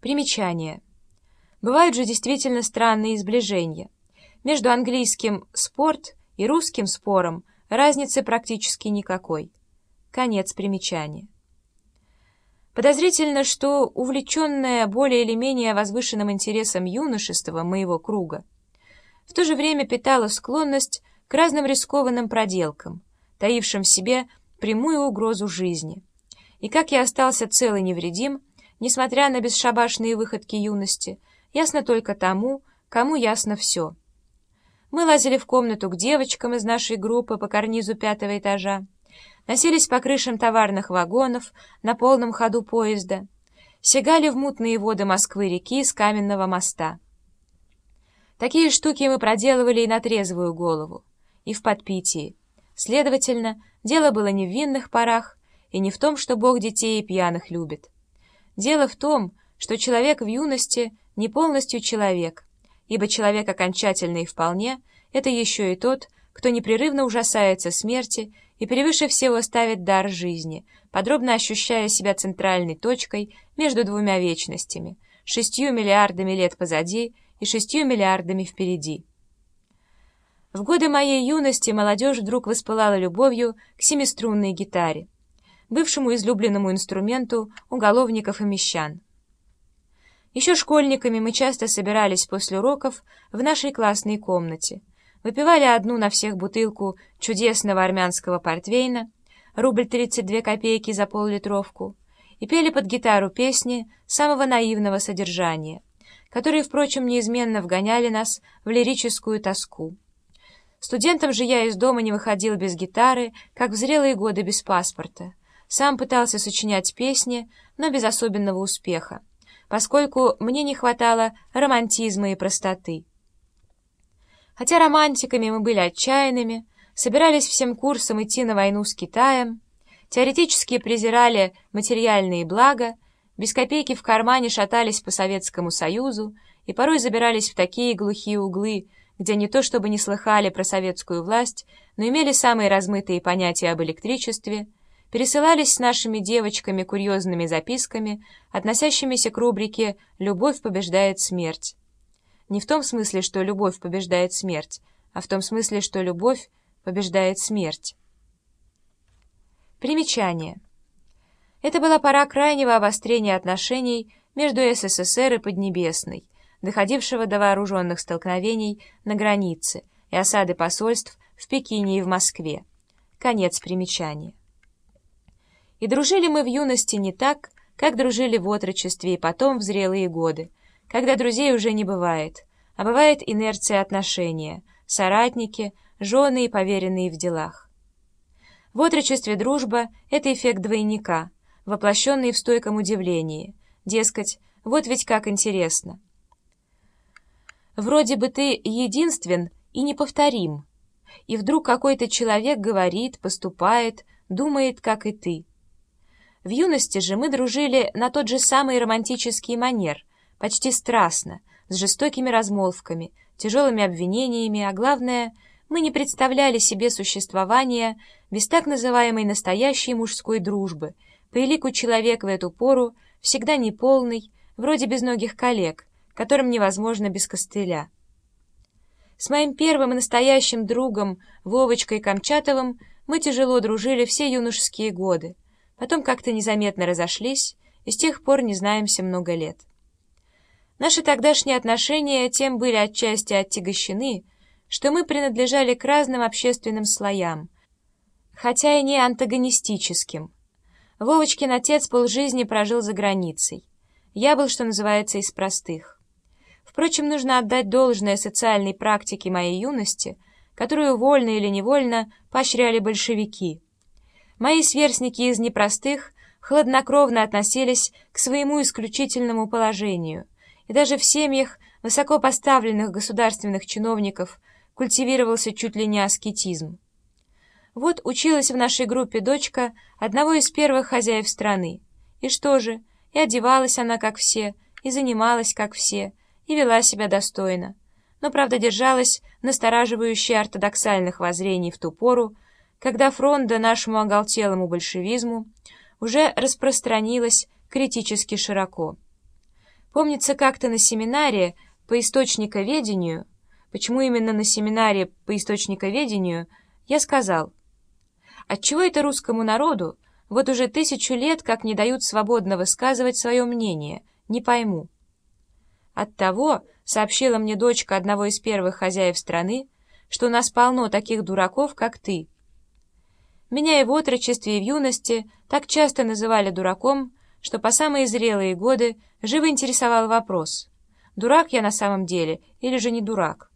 Примечание. Бывают же действительно странные сближения. Между английским «спорт» и русским «спором» разницы практически никакой. Конец примечания. Подозрительно, что увлеченная более или менее возвышенным интересом юношества моего круга в то же время питала склонность к разным рискованным проделкам, таившим в себе прямую угрозу жизни. И как я остался цел и невредим, несмотря на бесшабашные выходки юности, ясно только тому, кому ясно все. Мы лазили в комнату к девочкам из нашей группы по карнизу пятого этажа, носились по крышам товарных вагонов на полном ходу поезда, сигали в мутные воды Москвы-реки с каменного моста. Такие штуки мы проделывали и на трезвую голову, и в подпитии. Следовательно, дело было не в винных парах и не в том, что Бог детей и пьяных любит. Дело в том, что человек в юности не полностью человек, ибо человек окончательный и вполне — это еще и тот, кто непрерывно ужасается смерти и превыше всего ставит дар жизни, подробно ощущая себя центральной точкой между двумя вечностями, шестью миллиардами лет позади и шестью миллиардами впереди. В годы моей юности молодежь вдруг воспылала любовью к семиструнной гитаре, бывшему излюбленному инструменту уголовников и мещан. Еще школьниками мы часто собирались после уроков в нашей классной комнате, выпивали одну на всех бутылку чудесного армянского портвейна, рубль 32 копейки за поллитровку, и пели под гитару песни самого наивного содержания, которые, впрочем, неизменно вгоняли нас в лирическую тоску. Студентом же я из дома не выходил без гитары, как в зрелые годы без паспорта. Сам пытался сочинять песни, но без особенного успеха поскольку мне не хватало романтизма и простоты. Хотя романтиками мы были отчаянными, собирались всем курсом идти на войну с Китаем, теоретически презирали материальные блага, без копейки в кармане шатались по Советскому Союзу и порой забирались в такие глухие углы, где не то чтобы не слыхали про советскую власть, но имели самые размытые понятия об электричестве — пересылались с нашими девочками курьезными записками, относящимися к рубрике «Любовь побеждает смерть». Не в том смысле, что любовь побеждает смерть, а в том смысле, что любовь побеждает смерть. Примечание. Это была пора крайнего обострения отношений между СССР и Поднебесной, доходившего до вооруженных столкновений на границе и осады посольств в Пекине и в Москве. Конец примечания. И дружили мы в юности не так, как дружили в отрочестве и потом в зрелые годы, когда друзей уже не бывает, а бывает инерция отношения, соратники, жены и поверенные в делах. В отрочестве дружба — это эффект двойника, воплощенный в стойком удивлении. Дескать, вот ведь как интересно. Вроде бы ты единствен и неповторим, и вдруг какой-то человек говорит, поступает, думает, как и ты. В юности же мы дружили на тот же самый романтический манер, почти страстно, с жестокими размолвками, тяжелыми обвинениями, а главное, мы не представляли себе существования без так называемой настоящей мужской дружбы, по элику человек в эту пору всегда неполный, вроде безногих коллег, которым невозможно без костыля. С моим первым и настоящим другом Вовочкой Камчатовым мы тяжело дружили все юношеские годы, Потом как-то незаметно разошлись, и с тех пор не знаемся много лет. Наши тогдашние отношения тем были отчасти оттягощены, что мы принадлежали к разным общественным слоям, хотя и не антагонистическим. Вовочкин отец полжизни прожил за границей. Я был, что называется, из простых. Впрочем, нужно отдать должное социальной практике моей юности, которую вольно или невольно поощряли большевики — Мои сверстники из непростых хладнокровно относились к своему исключительному положению, и даже в семьях высоко поставленных государственных чиновников культивировался чуть ли не аскетизм. Вот училась в нашей группе дочка одного из первых хозяев страны. И что же, и одевалась она, как все, и занималась, как все, и вела себя достойно. Но, правда, держалась настораживающей ортодоксальных воззрений в ту пору, когда фронта нашему оголтелому большевизму уже распространилась критически широко. Помнится, как-то на семинаре по источниковедению, почему именно на семинаре по источниковедению, я сказал, отчего это русскому народу вот уже тысячу лет как не дают свободно высказывать свое мнение, не пойму. Оттого, сообщила мне дочка одного из первых хозяев страны, что у нас полно таких дураков, как ты. Меня и в отрочестве, и в юности так часто называли дураком, что по самые зрелые годы живо интересовал вопрос, дурак я на самом деле или же не дурак.